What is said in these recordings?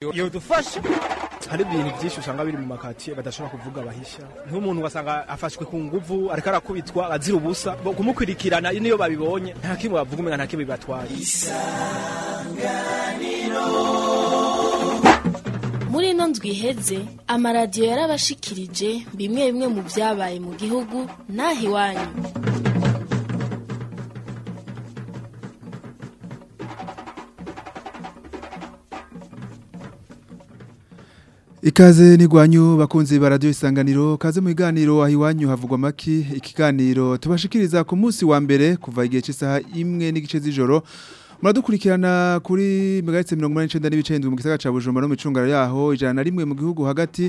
iyo hari ibintu byinshi usanga biri mu makatiye badashobora kuvuga bahisha nk'umuntu ugasanga afashwe ku nguvu ariko arakubitwa azira ubusa kumukurikirana niyo babibonye nta kimwe bavuga umenya nta kimwe bibatwaye isanganiro muri ino nzu iheze amaradiyo yarabashikirije bimwe bimwe mu byabaye mu gihugu naho iwanyu Ikaze nigwanyu bakunzi ba radio isanganiro kaze mu biganiro aho iwanyu havugwa maki ikiganiro tubashikiriza ku munsi wa mbere kuva igihe cy'isaha imwe n'igice z'ijoro muradukurikirana kuri megahertz 189 n'ibice mu gisagara ca Bujumbura no mu cungara yaho ijana na rimwe mu gihugu hagati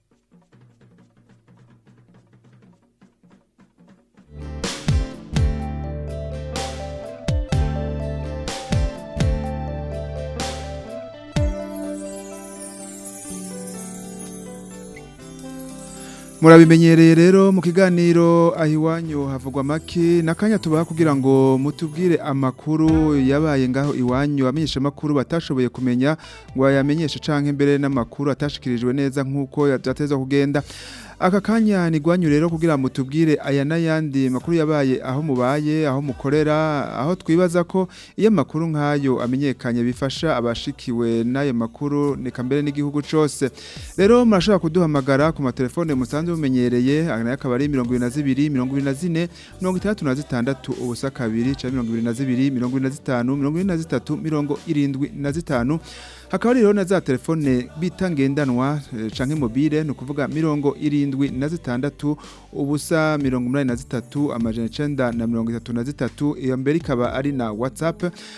murabimenyereye rero mu kiganiro aho iwanyu havugwa make n'akanya tubaha kugira ngo mutubwire amakuru yabaye ngaho iwanyu amenyesha amakuru batashoboye kumenya ngo ayamenyeshe cyangwa imbere n'amakuru atashikirijwe neza nk'uko yateza kugenda aka kanya ni rwanyu rero kugira ngo tubwire aya n'ayandi makuru yabaye aho mubaye aho mukorera aho twibaza ko iyo amakuru nk'ayo amenyekanye bifasha abashikiwe n'ayo makuru reka mbere n'igihugu cyose rero murashobora kuduhamagara ku matelefone musanzwe mumenyereye nayo akaba ari mirongo irindwi na zibiri mirongo irindwi na zine mirongo itandatu na zitandatu ubusa kabiri cyangwa mirongo irindwi na zibiri mirongo irindwi na zitanu mirongo irindwi na zitatu mirongo irindwi na zitanu hakaba rero na za telefone bita ngendanwa eh, canke mobile ni ukuvuga mirongo irindwi na zitandatu ubusa mirongo umunani na zitatu amajana icenda na mirongo itatu na zitatu iyo mbere ikaba ari na whatsapp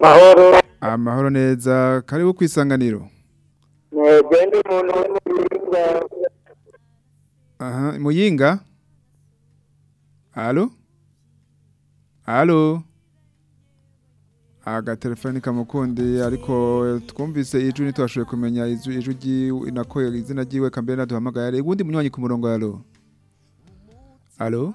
mahoro amahoro ah, neza karibu ku isanganiro genda umuntu wo mu muyinga aha muyinga alo alo agatelefoni kamukundi ariko twumvise ijwi ntitwashoboye kumenya ijwi nakoye izina ry'iwe kambere naduhamagaye ari ubundi munywanyi ku murongo Halo? Halo?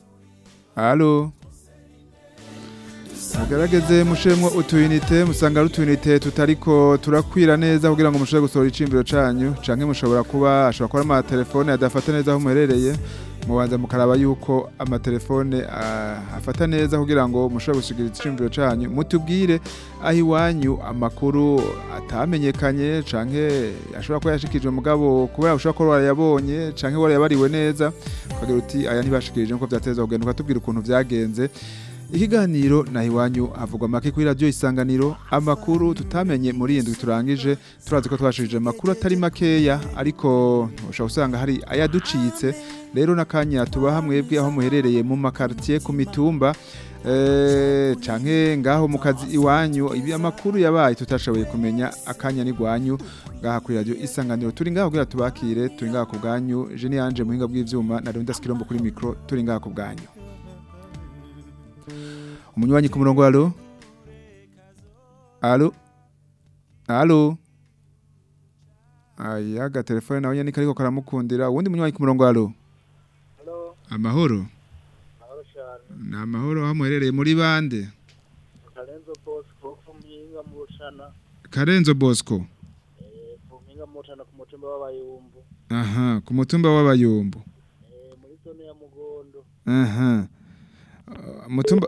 alo mugerageze mushemwo utuyinite musanga ari utuyinite tutariko turakwira neza kugira ngo mushobore gusohora icimbiro canyu canke mushobora kuba ashobora kuba amatelefone adafata neza aho muherereye mubanza mukaraba yuko amatelefone ah, afata neza kugira ngo mushobore gusigira icyumviro cyanyu mutubwire aho iwanyu amakuru atamenyekanye canke ashobora kuba yashikijwe umugabo kubera ushobora kuba warayabonye canke warayabariwe neza ukagira uti aya ntibashikirije nkuko vyateza kugenda ukatubwira ukuntu byagenze. ikiganiro na iwanyu havugwa make kuri radiyo isanganiro amakuru tutamenye muri irindwi turangije turazi ko twashirije amakuru atari makeya ariko ushobora usanga hari ayaducitse rero n'akanya tubaha mwebwe aho muherereye mu makaritiye ku mitumba eh, canke ngaho mu kazi iwanyu ibi amakuru yabaye tutashoboye kumenya akanya n'igwanyu ngaha kuri radiyo isanganiro turi ngaho kugira tubakire turi ngaho ku bwanyu jeni yanje muhinga bw'ivyuma na Rwinda Skirombo kuri mikro turi ngaho ku bwanyu umunywanyi ku murongo alo alo alo aya agatelefone nawe nyine kariko karamukundira uwundi munywanyi ku murongo alo amahoro ni amahoro aho muherereye muri bande karenzo bosco eh, aha ku mutumba w'abayumbu eh, aha uh, mutumba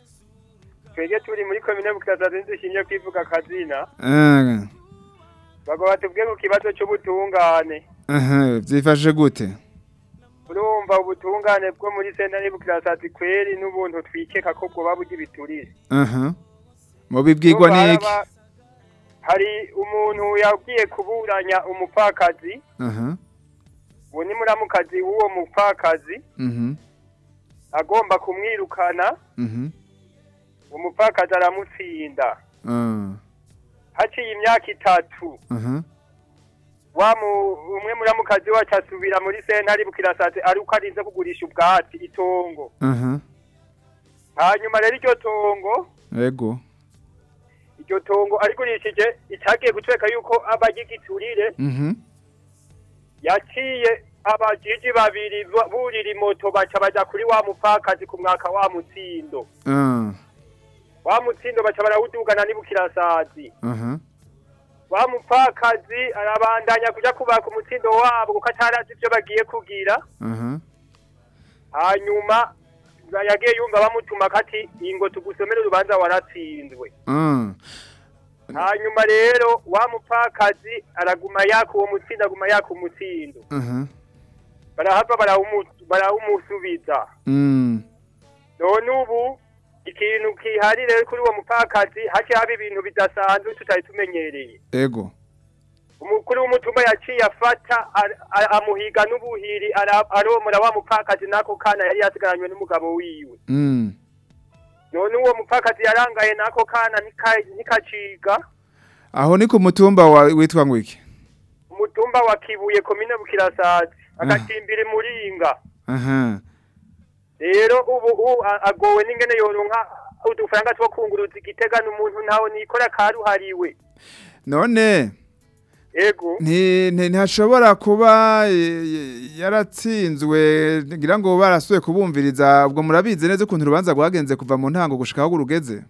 turi muri komine bukazazini dushimye kwivuga akazina bagomba batubwire ku kibazo cy'ubutungane byifashe gute urumva ubutungane bwo muri sentare bukirasati kweri n'ubuntu twikeka ko bwoba bugira ibiturire mubibwirwa iki hari umuntu yagiye kuburanya umupfakazi ubu ni muramukazi w'uwo mupfakazi mhm. agomba kumwirukana mhm. umupfakazi aramutsinda mm. haciye imyaka itatu mm-hmm. umwe muramukazi wacu asubira muri sentare bukirasate ariko arinze kugurisha ubwatsi itongo mm-hmm. hanyuma rero iryo tongo yego iryo tongo arigurishije itagiye gutweka yuko abagigiturire mm-hmm. yaciye abajiji babiri burira baca bajya kuri wa mupfakazi ku mwaka wa mutsindo mm. wa mutsindo baca n'ibukirasazi wa mupfakazi arabandanya kujya kubaka umutsindo wabo kuko atarazi bagiye kugira hanyuma yagiye yumva bamutuma kati ingo tugusomere waratsindwe waratsinzwe mm. hanyuma rero wa mupfakazi araguma yaka uwo mutsindo aguma yaka umutsindo barahava barawumusubiza mm. none ubu ikintu kihari rero kuri uwo mupfakazi hake haba ibintu bidasanzwe tutari tumenyereye umukuru w'umutumwa yaciye afata amuhiga n'ubuhiri aromora wa mupakazi n'ako kana yari yasigaranywe n'umugabo wiwe mm. none uwo mupfakazi yarangaye n'ako kana ntikaciga aho ni ku mutumba witwa ngo iki umutumba wa kibuye komine bukirasazi eh. agatimbira muringa rero ubu agowe n'ingene yoronka udufaranga two kunguruza igitegano umuntu ntawe nikora karuhariwe none ego ntihashobora kuba e, e, yaratsinzwe ngira ngo barasuye kubumviriza ubwo murabizi neza ukuntu urubanza rwagenze kuva mu ntango gushika aho urugeze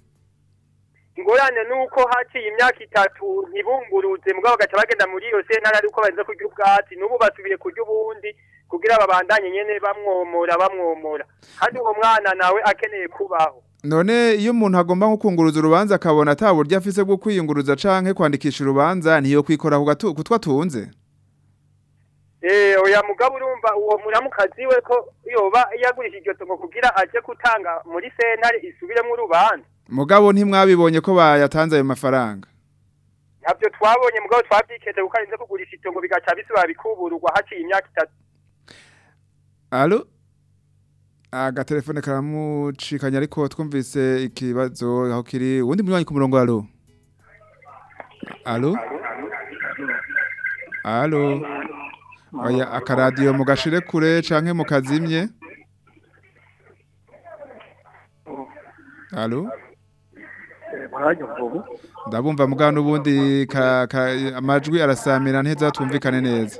ingorane ni uko haciye imyaka itatu ntibunguruze mbwa bagaca bagenda muri iyo sentara ari uko baza kurya ubwatsi n'ubu basubiye kurya ubundi kugira babandanye nyene bamwomora bamwomora kandi uwo mwana nawe akeneye kubaho none iyo umuntu agomba nkukunguruza urubanza akabona ataburyo afise bwo kwiyunguruza canke kwandikisha urubanza ntiyo kwikora kutwa tunze eh, oya mugabo urumva uwo muramukazi we ko yoba yagurisha iryo tongo kugira aje gutanga muri sentare isubiremo urubanza mugabo ntimwabibonye ko bayatanze ayo mafaranga ntabyo twabonye mugabo twabyikeze kuko arinze kugurisha itongo bigaca bisubira bikubururwa haciye imyaka itatu alo ah, agatelefone karamucikanya ariko twumvise ikibazo aho kiri uwundi munywanyi ku murongo alo alo alo oya akaradiyo mugashire kure canke mukazimye alo ndabumva mugano ubundi ka amajwi arasamira nteza tumvikane neza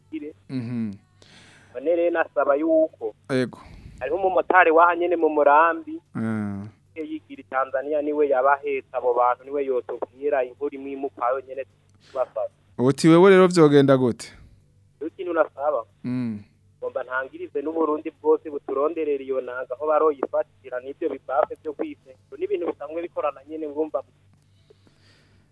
ikwire none rero nasaba yuko yego hariho umumotari waha mu murambi mm. yigira i niwe yabahetse abo bantu niwe yotubwira inkuru imwe imukwayo nyine tubasaba uti wewe rero byogenda gute ikintu urasaba mm. ngomba ntangirize n'uburundi bwose buturonderera iyo nanga aho baroyifatira n'ibyo bibafe byo kwisenga n'ibintu bisanzwe bikorana nyine ngumva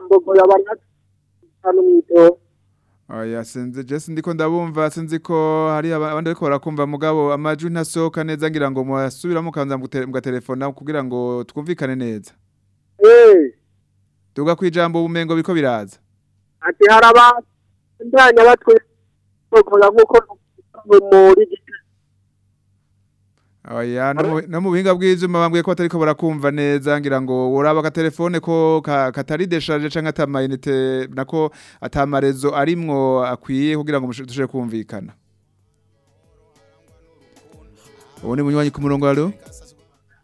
imbogo y'abantu hano oh, sinzi Jesse ndiko ndabumva sinzi ko hari abandi ariko barakumva mugabo amajwi ntasohoka neza ngira ngo mwasubiramo kanza mugatelefona kugira ngo twumvikane neza eh tuga kwijambo ubumengo biko biraza ati haraba ndanya batwe kugira nkuko muri Oya no mu buhinga bw'izuma bambwiye ko atariko barakumva neza ngira ngo uraba ka telefone ko katari desharge canke atamainite nako atamarezo arimwo akwiye kugira ngo dushobore kumvikana Ubu ni munywanyi ku murongo alo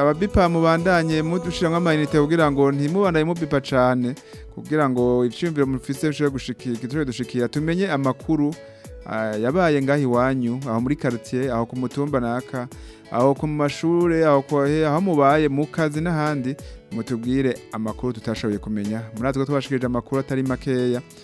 ababipa mubandanye mudushyiramo amayinite kugira ngo ntimubandanye mubipa cyane kugira ngo ibyiyumviro mufise bishobore gushikira turere dushikira tumenye amakuru eh, yabaye ngaho iwanyu aho muri karitsiye aho ku mutumba naka aho ku mashuri aho aho mubaye mu kazi n'ahandi mutubwire amakuru tutashoboye kumenya muri natwe twabashikirije amakuru atari makeya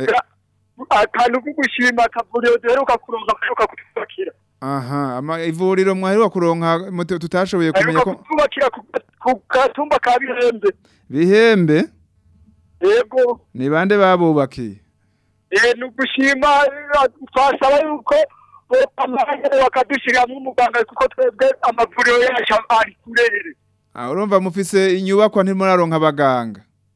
eh. akantu ko gushima akavuriro duheruka kuronka baheruka kutubakira aha ivuriro mwaheruka kuronka tutashoboye kumenya ko kutubakira ku katumba ka bihembe bihembe yego ni bande babubakiye eh, ni ugushima eh, twasaba yuko amahanga bakadushyiramo umuganga kuko twebwe amavuriro yacu ari turere urumva mufise inyubakwa ntimuraronka abaganga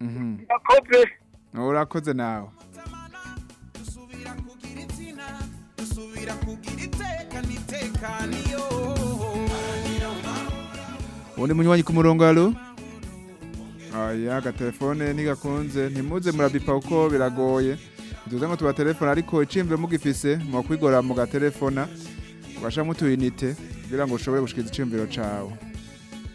um, murakoze mm-hmm. oh, urakoze nawe undi munywanyi ku murongo haro aya agatelefone ntigakunze ntimuze murabipa kuko biragoye tuze ngo tubatelefone ariko iciyemvire mugifise mwakwigora mugatelefona ugashiramo utuyinite kugira ngo ushobore gushyikiriza icyiyumviro cyawe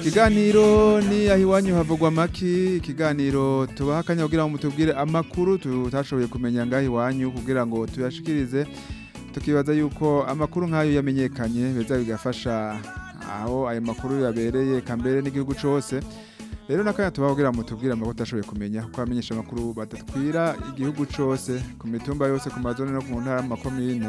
ikiganiro ni aho iwanyu havugwa amaki ikiganiro tubaha akanya kugira ngo mutubwire amakuru tutashoboye kumenya ngaho iwanyu kugira ngo tuyashikirize tukibaza yuko amakuru nk'ayo yamenyekanye biza bigafasha aho ayo makuru yabereye kambere n'igihugu cyose rero nakanya tubabwira mutubwire amakuru utashoboye kumenya kuko abamenyesha amakuru badatwira igihugu cyose ku mitumba yose ku mazone no mu ntara makomine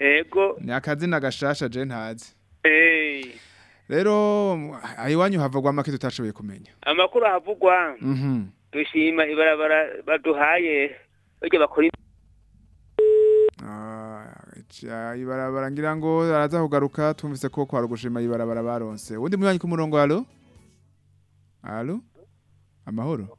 yego ni akazina gashasha je ntazi eh. rero iwanyu havugwa make tutashoboye kumenya amakuru havugwa mhm. dushima ibarabara baduhaye bajya bakora ah. Ah, ibarabara ngira ngo araza kugaruka twumvise ko kwa rugushima ibarabara baronse undi munyanya ku murongo alo alo amahoro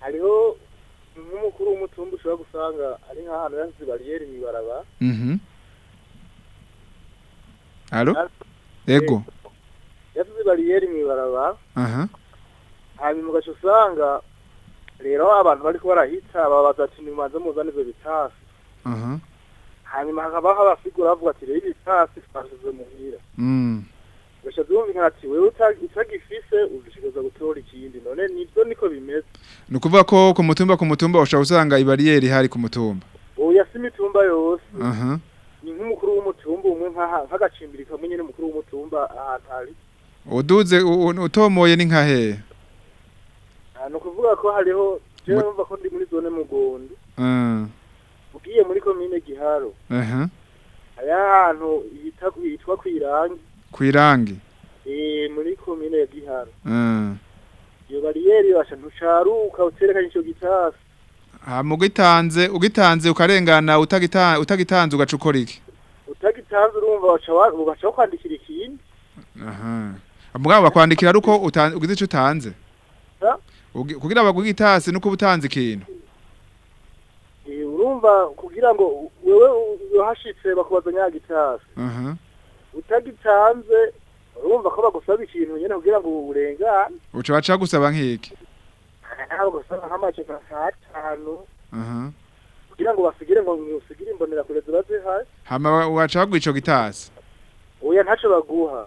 hariho nk'umukuru w'umutumba ushobora gusanga ari nk'ahantu yasize bariyeri mwibaraba mhm Allo? Ego. Yasize bariyeri mwibaraba. Aha. Hanyuma ugaca usanga rero abantu bariko barahita babaza ati nimwanze muzane ibyo bitasi. hanyuma hakabaho abasigura bavuga ati rero itasi twashyize muhira mm. gusa byumvikana ati wewe utagifise udushigaza gutora ikindi none nibyo niko bimeze ni ukuvuga ko ku mutumba ku mutumba ushobora usanga ibariyeri hari ku mutumba oya si imitumba yose ni nk'umukuru w'umutumba umwe nk'agacimbiri kamwe nyine umukuru w'umutumba ahantu hari uduze utomoye ni nka hehe ah, ni ukuvuga ko hariho njyewe numva ko ndi muri zone mugondo ah. ugiye muri komine giharo hari ahantu hitwa ku irangi ku irangi eh, muri komine ya giharo eh. iyo bariyeri basha ntucaruka uterekanye icyo gitasi mugitanze ugitanze ukarengana utagitanze ugaca ukora iki utagitanze urumva ugaca kwandikira ikindi mugabo bakwandikira ari uko ugize icyo utanze kugira baguhe itasi nuko uba ikintu urumva kugira ngo wewe uhashitse bakubazanya gitasi mhm. utagitanze urumva ko bagusaba ikintu nyine kugira ngo urengane uca baca gusaba nk'iki eh, bagusaba nk'amace atanu mhm. kugira ngo basigire ngo usigire imbonera kure zibazihari hama waca baguha ico gitasi oya baguha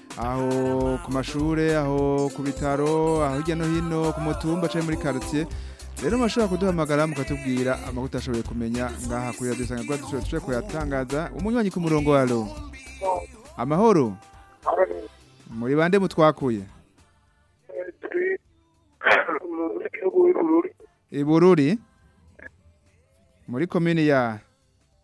aho ku mashuri aho ku bitaro aho hirya no hino ku mutumba canke muri quartier rero mashobora kuduhamagara mukatubwira amakuru utashoboye kumenya ngaha kuri radio isanganiro dushobora kuyatangaza umunywanyi ku murongo wa ro amahoro muri bande mutwakuye mu gihugu ibururi muri komini ya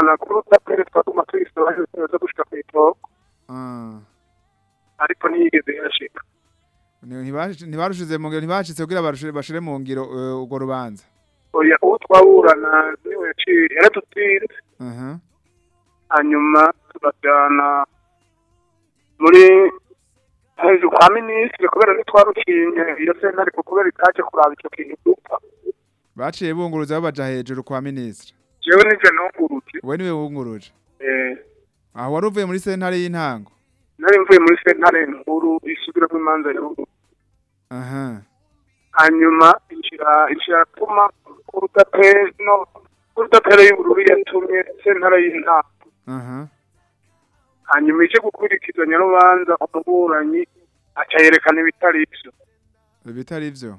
amakuru tutapere twatuma tubisaba tuza dushika ku itoko ariko ntiyigeze yashika ntibashize mu ngiro ntibashitse kugira bashire mu ngiro urwo rubanza oya uwo twaburana niwe yaciye yaradutsinze hanyuma turajyana muri hejuru kwa minisitiri kubera ntitwarukinye iyo sentare kubera itaje kuraba icyo kintu dupfa baciye bunguruza bajya hejuru kwa minisitiri jewe nije nunguruje we niwe wunguruje eh ah, wari uvuye muri sentare y'intango nari mvuye muri sentare nkuru isubira mu y'ubu hanyuma inshira inshira tuma kurutape no kurutape y'ubururu yatumye sentare y'intango hanyuma ije gukurikizanya rubanza umuburanyi aca yerekana ibitari ivyo ibitari ivyo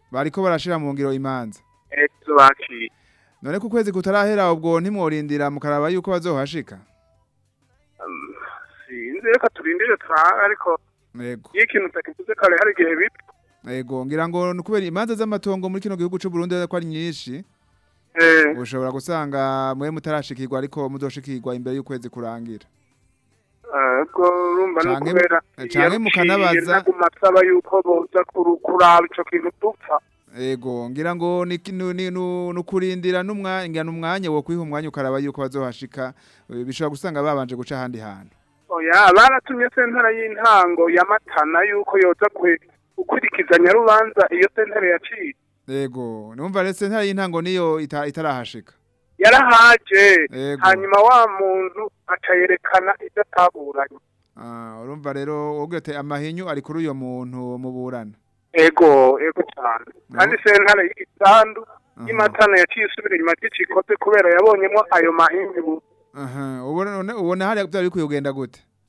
bariko barashira mu ngiro imanza none ku kwezi kutarahera ubwo ntimworindira mukaraba yuko bazohashika reka turindire turaha ariko iyo ikintu utakivuze kare hari igihe bita yego ngira ngo ni ukubera imanza z'amatongo muri kino gihugu cy'u Burundi ko ari nyinshi eh. ushobora gusanga mwe mutarashikirwa ariko mudoshikirwa imbere y'ukwezi kurangira ubwo urumva ni ukubera eh, cyane mukanabaza kumasaba yuko boza kuraba icyo kintu dupfa yego ngira ngo nukurindira n'umwanya wo kwiha umwanya ukaraba yuko bazohashika eh, bishobora gusanga babanje guca ahandi hantu oya baratumye sentara y'intango ya matana yuko yoza gukurikizanya rubanza iyo sentare yaciye yego numva rero sentare y'intango niyo itarahashika yarahaje hanyuma wa muntu akayerekana ibyo ataburanye ah, urumva rero wowe amahinyu ari kuri uyu muntu muburana ego ego cyane kandi sentare y'igitandu y'imatana yaciye isubira inyuma gicikoze kubera yabonyemo ayo mahinyu aha ubona hariya byari bikwiye kugenda gute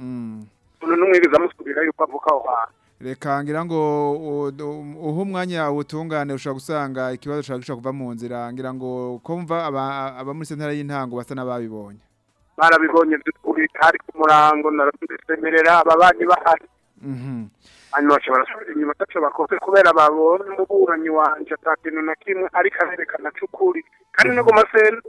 umuntu n'umwe bizamusubira yuko avuka aho hantu reka ngira ngo uha umwanya utungane ushobora gusanga ikibazo ushobora kuva mu nzira ngira ngo kumva aba muri sentara y'intango basa n'ababibonye barabibonye by'ukuri hari ku murango narabisemerera ababanyi bahari mhm. hanyuma bashobora inyuma ntacyo bakoze kubera babonye umuburanyi wanjye nta na kimwe ariko arerekana cy'ukuri kandi no ku mhm. masenta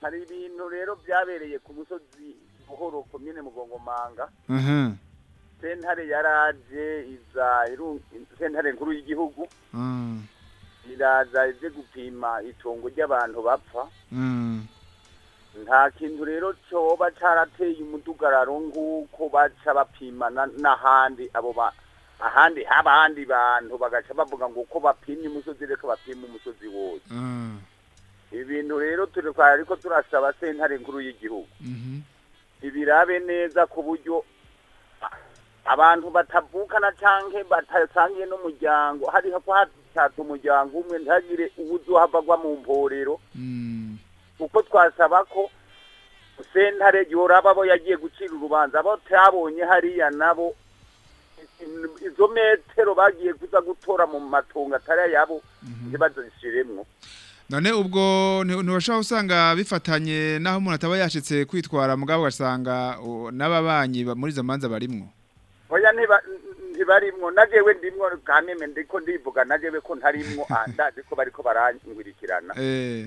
Hari ibintu rero byabereye ku musozi buhoro komine mugongo manga. Mhm. Uh -huh. Sentare yaraje iza sentare nkuru y'igihugu. Mhm. Uh -huh. Iraza ije gupima itongo ry'abantu bapfa. Mhm. nta kintu rero cyoba cyarateye umudugararo nk'uko baca bapimana n'ahandi abo ba ahandi haba ahandi bantu bagaca bavuga ngo uko bapimye umusozi reka bapime umusozi wose mm. ibintu rero turi ariko turasaba sentare nkuru y'igihugu mm-hmm. ibirabe neza ku buryo abantu batavukana cyangwa batasangiye n'umuryango hari hatatse umuryango umwe ntihagire uwo havagwa mu mporero kuko twasaba ko sentare yoraba abo yagiye gucira urubanza abo tabonye hariya nabo izo metero bagiye kuza gutora mu matungo atari ayabo mhm. ntibazo none ubwo ntibashobora usanga bifatanye n'aho umuntu ataba yashyitse kwitwara mugabo ugasanga n'ababanyi muri izo manza barimwo oya ntibarimwo nagewe ndimwo kandi ndiko ndivuga nagewe ko ntarimwo ndazi ko bariko barangwirikirana eh.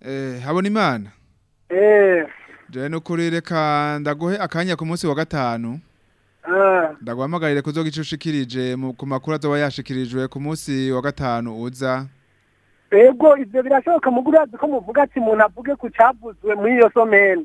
eh, habona imana eh. jari nukuri reka ndaguhe akanya ku munsi wa gatanu ndaguhamagarire kuzo gice ushikirije ku makuru azoba yashikirijwe ku munsi wa gatanu uza ego ivyo birashoboka muguri azi ko muvuga ati muntu avuge ku cavuzwe muri iyo somene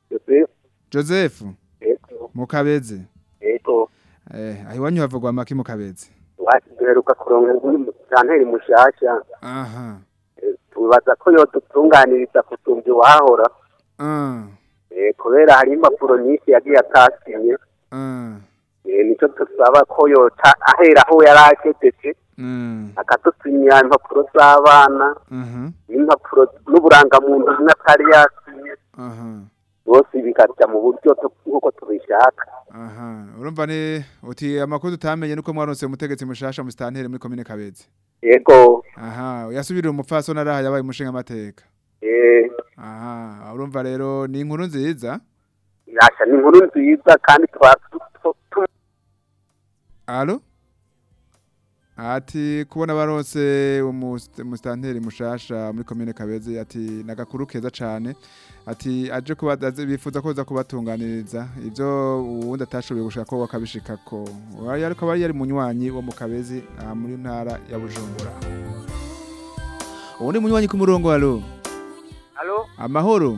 Joseph. Joseph. Yego. Mukabezi. Yego. Eh, ahiwanyu havugwa maki Mukabezi. Waduheruka kurongera umucanteri mushasha. Aha. Eh, Tubaza ko yodutunganiriza kutumbi wahora. Ah. Eh, kubera hari impapuro nyinshi yagiye atasinye. Ah. Eh, nicyo dusaba ko yoca ahera aho yari aketeje mm. akadutumira impapuro z'abana n'impapuro mm-hmm. n'uburangamuntu atari yasinye mm-hmm. bose bikajya mu buryo nk'uko tubishaka mm-hmm. urumva ni uti amakuru tutamenye nuko mwarose umutegetsi mushasha musitanteri muri komine kabezi yego aha yasubirira umupfasoni araha yabaye umushinga amateka eh. aha urumva rero ni inkuru nziza ni inkuru nziza kandi tuba alo ati kubona baronse umusitanteri mushasha muri komine kabeze ati nagakuru keza cyane ati aje bifuza koza kubatunganiriza ibyo uwundi atashoboye gushaka ko wakabishika ko akaba yari munywanyi wo mu kabezi muri ntara ya bujumbura uwundi munywanyi ku murongo alo amahoro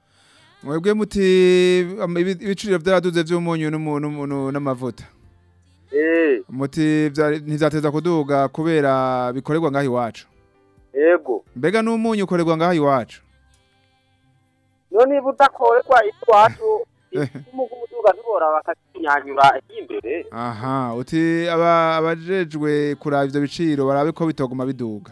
mwebwe muti ibiciro byaraduze by'umunyu n'amavuta eh. muti ntibyateza kuduga kubera bikorerwa ngaho iwacu yego mbega n'umunyu ukorerwa ngaho iwacu niba udakorerwa iwacu umugudu ukazibora bakatunyanyura imbere aha uti abajejwe kuraba ivyo biciro barabe ko bitoguma biduga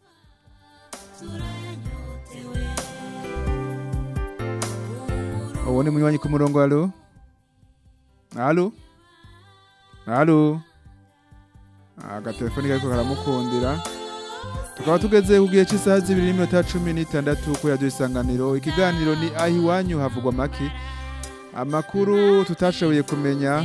ubu ni munywanyi ku murongo wa alo alo ah, agatelefoni kari karamukundira tukaba tugeze ku gihe cy'isaha z'ibiri n'iminota cumi n'itandatu kuri radiyo ikiganiro ni aho iwanyu havugwa amaki amakuru tutashoboye kumenya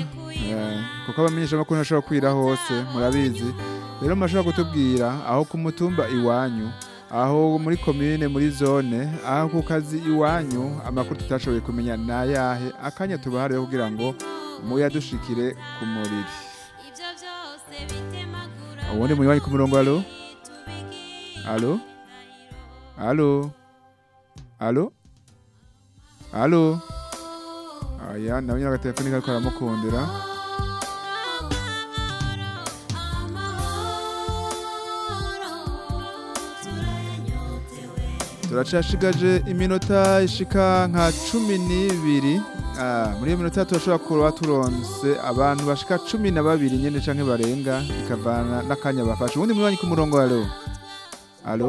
eh, kuko abamenyeshamakuru ntashobora kwira hose murabizi rero murashobora kutubwira aho ku mutumba iwanyu aho muri komine muri zone aho ku kazi iwanyu amakuru tutashoboye kumenya ni ayahe akanya tubahariwe kugira ngo muyadushikire ku muriri ubundi munywanyi ku murongo alo alo alo alo alo aya nawe nyine agatelefoni kari karamukundira turacashigaje iminota ishika nka cumi n'ibiri ah, muri iyo minota turashobora kuba turonse abantu bashika cumi na babiri nyine canke barenga bikavana n'akanya bafashe ubundi munywanyi ku murongo halo halo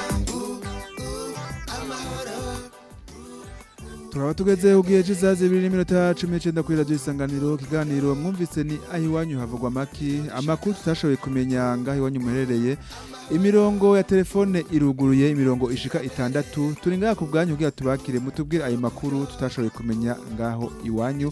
tukaba tugeze ugiye cy'isazi ibiri n'iminota cumi n'icyenda kuri radiyo isanganiro ikiganiro mwumvise ni aho iwanyu havugwa amaki amakuru tutashoboye kumenya ngaho iwanyu muherereye imirongo ya telefone iruguruye imirongo ishika itandatu turi ngaha ku bwanyu ugira tubakire mutubwire ayo makuru tutashoboye kumenya ngaho iwanyu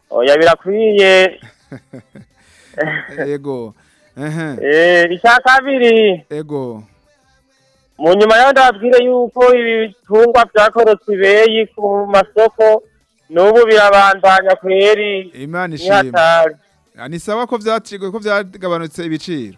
Oya birakwiye. Yego. Eh, icya kabiri ego mu nyuma yaho ndababwire yuko ibitungwa byakorotse ibeyi ku masoko n'ubu birabandanya kweri imana ishima ni ah, ko byacigwe ko byagabanutse ibiciro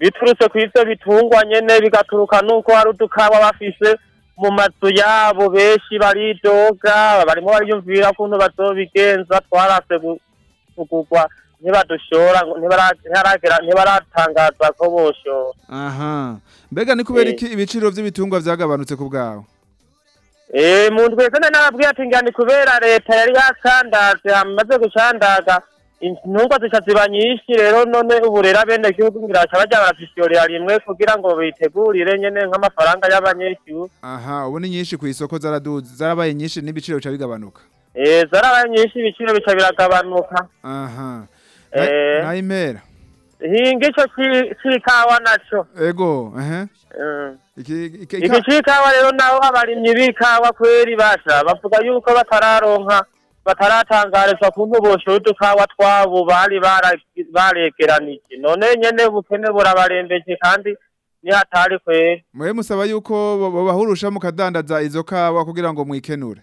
biturutse ku ivyo bitungwa nyene bigaturuka n'uko hari udukaba bafise mu mazu yabo benshi baridoga barimo bariyumvira kuntu bazobigenza twarase kuvugurwa ntibadushora ntibaratangaza ko boshora aha mbega ni kubera eh. iki ibiciro by'ibitungwa byagabanutse ku bwawe eee eh, mu nzu wese n'ababwiye ati kubera leta yari yakandaze hamaze gucandaga intungwa zica nyinshi rero none ubu rero abenegihugu ngiraca bajya barazisiyorera rimwe kugira ngo bitegurire nyene nk'amafaranga y'abanyeshyuwe aha ubu ni nyinshi ku isoko zarabaye nyinshi n'ibiciro bica bigabanuka Eh, zarabaye nyinshi ibiciro bica biragabanuka aha eh. nayimera hinga icyo cy'ikawa nacyo ego eh. iki cy'ikawa rero naho abarimyi b'ikawa kweri basha bavuga yuko batararonka bataratangarizwa ku ntubosho y'udukawa twabo bari baregeranije none nyene ubukene burabarembeje kandi nihatari kwera mwe musaba yuko bahurusha mukadandaza izo kawa kugira ngo mwikenure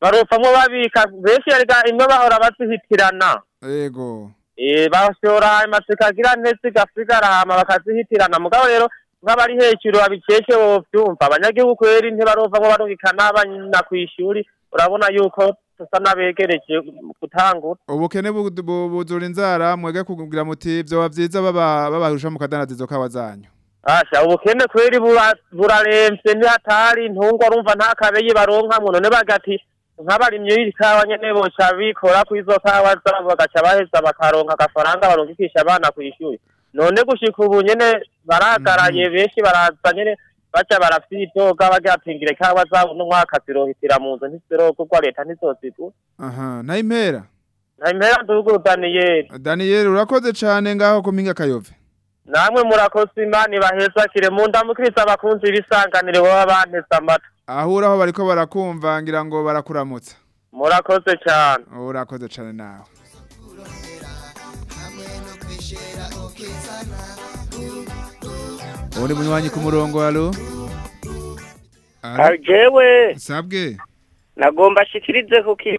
barupfamwo babika benshi ino bahora bazihitirana yego eh, bashyora amasika agira ntezigasigara hama bakazihitirana mugabo rero nk'abari hejuru babikeke bovyumva abanyagihugu rero ntibarovamwo barungikana abana kw'ishuri urabona yuko tusa n'abegereje gutangura ubukene buzura inzara mwege kugira muti vyoba vyiza babarusha mu kadandadizo k'abazanyu Asha ubukene kweri buraremvye ntihatari intungwa urumva nta kabeyi baronkamwo none bagati nk'abarimyi b'ikawa nyene boca bikora kw'izo kawa zabo bagaca baheza bakaronka agafaranga barungikisha abana kw'ishuri none gushika ubu nyine baragaranye mm-hmm. benshi baraza nyene baca barafitoga bagira ati ngire ka bazabona umwaka zirohitira mu nzu ntisiro kuko leta ntizozigu aha na impera na impera ndugu Daniel Daniel urakoze cyane ngaho ku minga kayove namwe murakoze imana ibaheza kire mu ndamukiriza abakunzi ibisanganire baba banteza amata ahuraho bariko barakumva ngira ngo barakuramutsa murakoze cyane urakoze cyane nawe ubundi munywanyi ku murongo halo ah, jewe sabwe nagomba ashikirize ku ki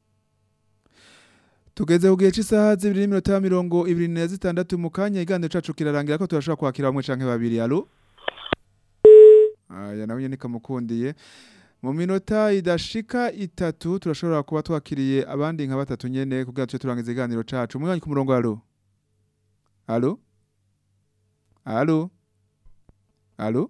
tugeze ku gihe cy'isaha z'ibiri n'iminota mirongo ibiri na zitandatu mu kanya iganiro cyacu kirarangira ko turashobora kwakira bamwe canke babiri halo aya nawe nyine kamukundiye mu minota idashika itatu turashobora kuba twakiriye abandi nka batatu nyene kugira tuce turangiza iganiro cacu umwanya ku murongo halo halo Allô Allô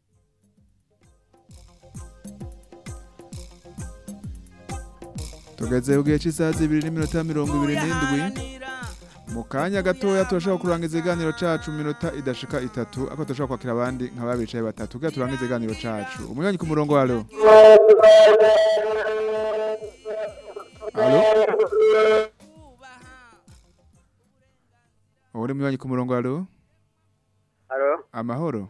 tugeze ku gihe cy'isaha zibiri n'iminota mirongo ibiri n'indwi mu kanya gatoya turashobora kurangiza ikiganiro cyacu mu minota idashika itatu ariko turashobora kwakira abandi nka babicaye batatu kugira turangize ikiganiro cyacu umunywanyi ku murongo wa alo uri munywanyi ku murongo wa alo amahoro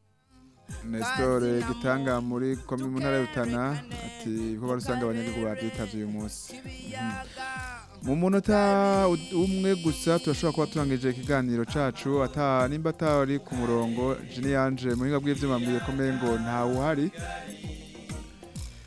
Nestor gitanga muri komune mu ntara y'Utana ati ibikorwa rusange abanyagihugu babyitavye uyu munsi hmm. mu munota umwe gusa turashobora kuba turangije ikiganiro cyacu ata nimba atari ku murongo jini yanje muhinga bw'ibyuma mbwiye ko mengo ntawe uhari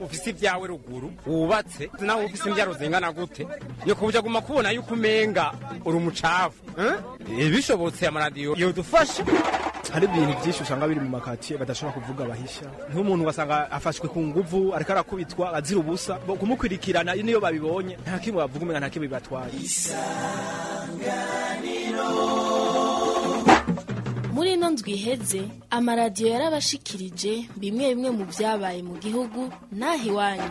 ufise ibyawe ruguru wubatse naho ufise imbyaro zingana gute ni ku buryo kubona yuko umenga uri umucafu eh? Eh, bishobotse amaradiyo yodufasha hari ibintu byinshi usanga biri mu makatiye badashobora kuvuga bahisha nk'umuntu ugasanga afashwe ku nguvu ariko arakubitwa azira ubusa kumukurikirana niyo babibonye nta kimwe bavuga umenga nta kimwe bibatwaye isanganiro muri ino nzu iheze amaradiyo yarabashikirije bimwe bimwe mu byabaye mu gihugu n'aho iwanyu